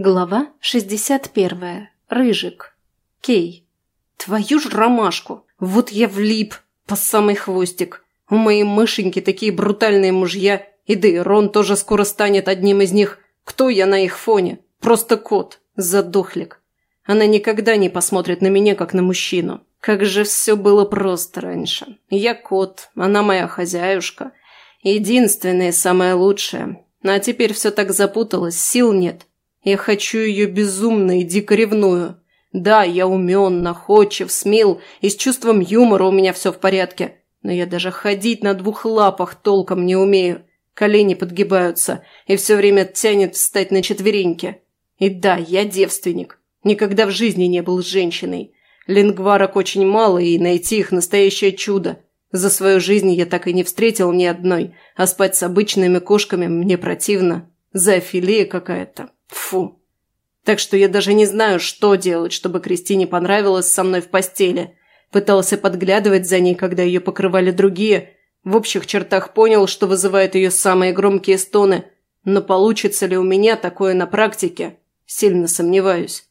Глава 61. Рыжик. Кей. Твою ж ромашку! Вот я влип по самый хвостик. У моей мышеньки такие брутальные мужья, и да и Рон тоже скоро станет одним из них. Кто я на их фоне? Просто кот. Задохлик. Она никогда не посмотрит на меня, как на мужчину. Как же все было просто раньше. Я кот, она моя хозяюшка. Единственная и самая лучшая. А теперь все так запуталось, сил нет. Я хочу ее безумно и дико ревную. Да, я умен, находчив, смел, и с чувством юмора у меня все в порядке. Но я даже ходить на двух лапах толком не умею. Колени подгибаются, и все время тянет встать на четвереньки. И да, я девственник. Никогда в жизни не был женщиной. Лингварок очень мало, и найти их настоящее чудо. За свою жизнь я так и не встретил ни одной, а спать с обычными кошками мне противно. Зоофилия какая-то. Фу. Так что я даже не знаю, что делать, чтобы Кристине понравилось со мной в постели. Пытался подглядывать за ней, когда ее покрывали другие. В общих чертах понял, что вызывает ее самые громкие стоны. Но получится ли у меня такое на практике? Сильно сомневаюсь.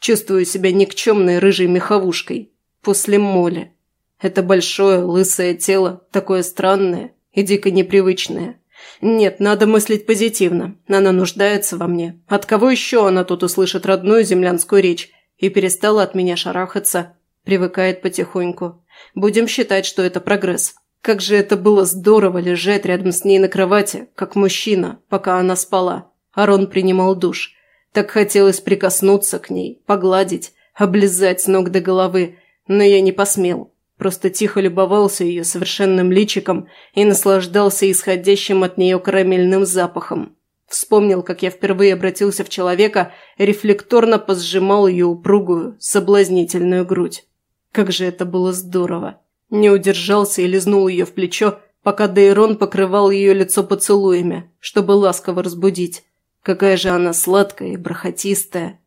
Чувствую себя никчемной рыжей меховушкой. После моли. Это большое, лысое тело, такое странное и дико непривычное. Нет, надо мыслить позитивно. Она нуждается во мне. От кого еще она тут услышит родную землянскую речь? И перестала от меня шарахаться. Привыкает потихоньку. Будем считать, что это прогресс. Как же это было здорово лежать рядом с ней на кровати, как мужчина, пока она спала. Арон принимал душ. Так хотелось прикоснуться к ней, погладить, облизать с ног до головы, но я не посмел. Просто тихо любовался ее совершенным личиком и наслаждался исходящим от нее карамельным запахом. Вспомнил, как я впервые обратился в человека рефлекторно позжимал ее упругую, соблазнительную грудь. Как же это было здорово! Не удержался и лизнул ее в плечо, пока Дейрон покрывал ее лицо поцелуями, чтобы ласково разбудить. Какая же она сладкая и бархатистая.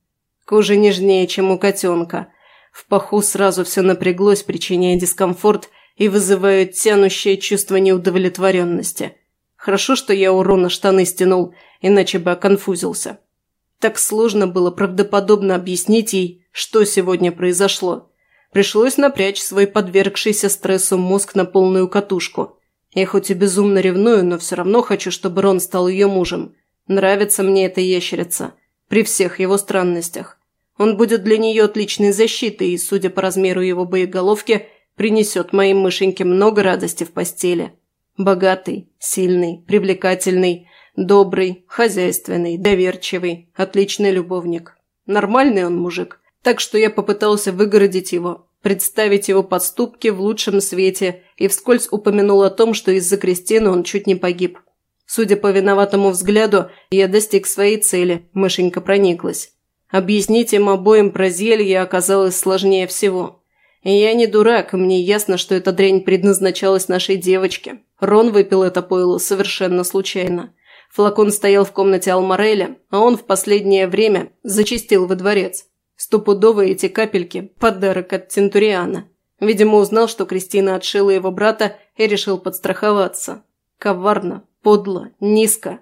Кожа нежнее, чем у котенка – в паху сразу все напряглось, причиняя дискомфорт и вызывая тянущее чувство неудовлетворенности. Хорошо, что я у Рона штаны стянул, иначе бы оконфузился. Так сложно было правдоподобно объяснить ей, что сегодня произошло. Пришлось напрячь свой подвергшийся стрессу мозг на полную катушку. Я хоть и безумно ревную, но все равно хочу, чтобы Рон стал ее мужем. Нравится мне эта ящерица. При всех его странностях. Он будет для нее отличной защитой и, судя по размеру его боеголовки, принесет моей мышеньке много радости в постели. Богатый, сильный, привлекательный, добрый, хозяйственный, доверчивый, отличный любовник. Нормальный он мужик, так что я попытался выгородить его, представить его подступки в лучшем свете и вскользь упомянул о том, что из-за Кристины он чуть не погиб. Судя по виноватому взгляду, я достиг своей цели, мышенька прониклась. Объяснить им обоим про зелье оказалось сложнее всего. И я не дурак, мне ясно, что эта дрянь предназначалась нашей девочке. Рон выпил это пойло совершенно случайно. Флакон стоял в комнате Алмареля, а он в последнее время зачистил во дворец. Стопудовые эти капельки – подарок от Центуриана. Видимо, узнал, что Кристина отшила его брата и решил подстраховаться. Коварно, подло, низко.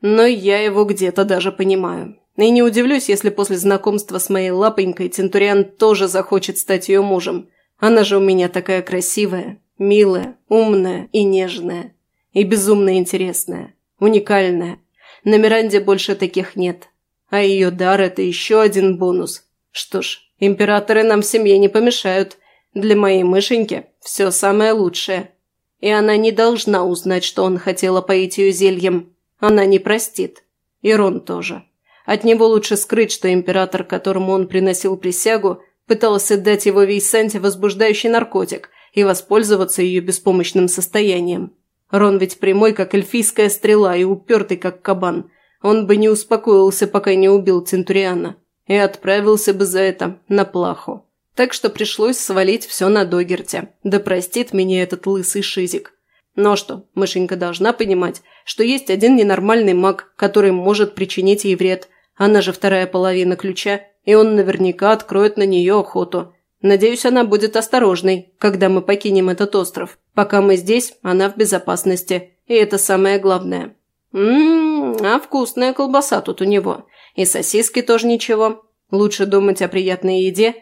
Но я его где-то даже понимаю. И не удивлюсь, если после знакомства с моей лапонькой Центуриан тоже захочет стать ее мужем. Она же у меня такая красивая, милая, умная и нежная. И безумно интересная, уникальная. На Миранде больше таких нет. А ее дар – это еще один бонус. Что ж, императоры нам в семье не помешают. Для моей мышеньки все самое лучшее. И она не должна узнать, что он хотел опоить ее зельем. Она не простит. И Рон тоже. От него лучше скрыть, что император, которому он приносил присягу, пытался дать его Вейсанте возбуждающий наркотик и воспользоваться ее беспомощным состоянием. Рон ведь прямой, как эльфийская стрела, и упертый, как кабан. Он бы не успокоился, пока не убил Центуриана. И отправился бы за это на плаху. Так что пришлось свалить все на Догерте. Да простит меня этот лысый шизик. Но что, мышенька должна понимать, что есть один ненормальный маг, который может причинить ей вред – она же вторая половина ключа, и он наверняка откроет на нее охоту. Надеюсь, она будет осторожной, когда мы покинем этот остров. Пока мы здесь, она в безопасности. И это самое главное. Ммм, а вкусная колбаса тут у него. И сосиски тоже ничего. Лучше думать о приятной еде,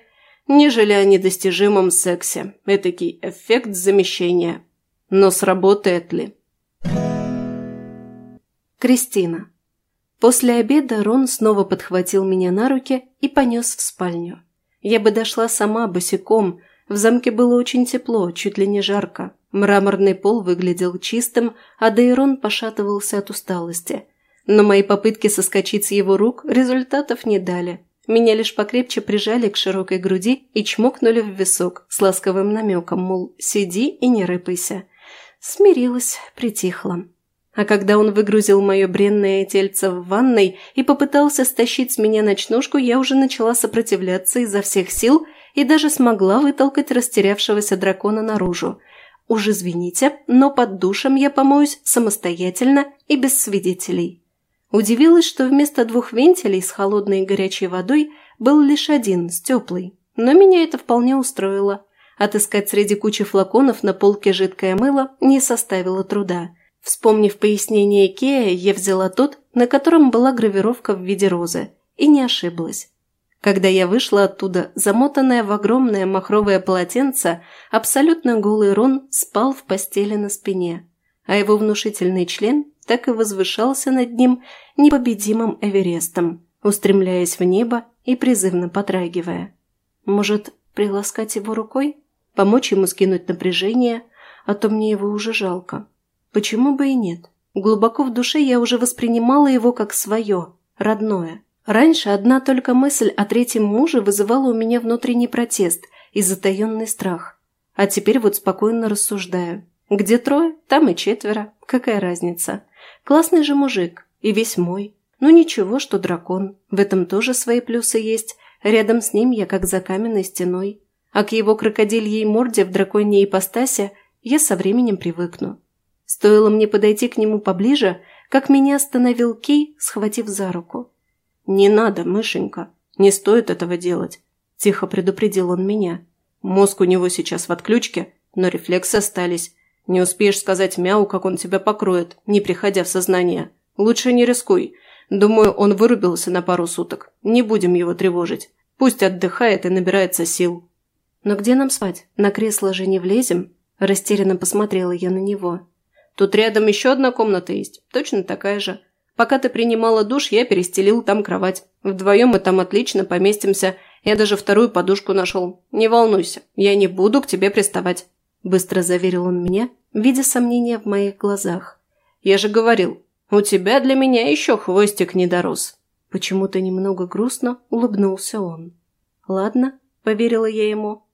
нежели о недостижимом сексе. Этакий эффект замещения. Но сработает ли? Кристина. После обеда Рон снова подхватил меня на руки и понес в спальню. Я бы дошла сама, босиком. В замке было очень тепло, чуть ли не жарко. Мраморный пол выглядел чистым, а Дейрон пошатывался от усталости. Но мои попытки соскочить с его рук результатов не дали. Меня лишь покрепче прижали к широкой груди и чмокнули в висок с ласковым намеком, мол, сиди и не рыпайся. Смирилась, притихла. А когда он выгрузил мое бренное тельце в ванной и попытался стащить с меня ночнушку, я уже начала сопротивляться изо всех сил и даже смогла вытолкать растерявшегося дракона наружу – Уж извините, но под душем я помоюсь самостоятельно и без свидетелей. Удивилась, что вместо двух вентилей с холодной и горячей водой был лишь один, с теплой. Но меня это вполне устроило. Отыскать среди кучи флаконов на полке жидкое мыло не составило труда. Вспомнив пояснение Кея, я взяла тот, на котором была гравировка в виде розы, и не ошиблась. Когда я вышла оттуда, замотанная в огромное махровое полотенце, абсолютно голый Рон спал в постели на спине, а его внушительный член так и возвышался над ним непобедимым Эверестом, устремляясь в небо и призывно потрагивая. Может, приласкать его рукой? Помочь ему скинуть напряжение? А то мне его уже жалко. Почему бы и нет? Глубоко в душе я уже воспринимала его как свое, родное. Раньше одна только мысль о третьем муже вызывала у меня внутренний протест и затаенный страх. А теперь вот спокойно рассуждаю. Где трое, там и четверо. Какая разница? Классный же мужик. И весь мой. Ну ничего, что дракон. В этом тоже свои плюсы есть. Рядом с ним я как за каменной стеной. А к его крокодильей морде в драконьей ипостаси я со временем привыкну. Стоило мне подойти к нему поближе, как меня остановил Кей, схватив за руку. «Не надо, мышенька, не стоит этого делать», – тихо предупредил он меня. «Мозг у него сейчас в отключке, но рефлексы остались. Не успеешь сказать мяу, как он тебя покроет, не приходя в сознание. Лучше не рискуй. Думаю, он вырубился на пару суток. Не будем его тревожить. Пусть отдыхает и набирается сил». «Но где нам спать? На кресло же не влезем?» Растерянно посмотрела я на него. «Тут рядом еще одна комната есть, точно такая же. Пока ты принимала душ, я перестелил там кровать. Вдвоем мы там отлично поместимся. Я даже вторую подушку нашел. Не волнуйся, я не буду к тебе приставать», – быстро заверил он меня, видя сомнения в моих глазах. «Я же говорил, у тебя для меня еще хвостик не дорос». Почему-то немного грустно улыбнулся он. «Ладно», – поверила я ему.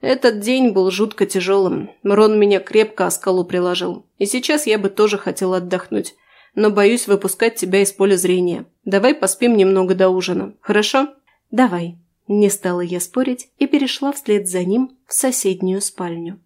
Этот день был жутко тяжелым. Рон меня крепко о скалу приложил. И сейчас я бы тоже хотел отдохнуть но боюсь выпускать тебя из поля зрения. Давай поспим немного до ужина, хорошо?» «Давай». Не стала я спорить и перешла вслед за ним в соседнюю спальню.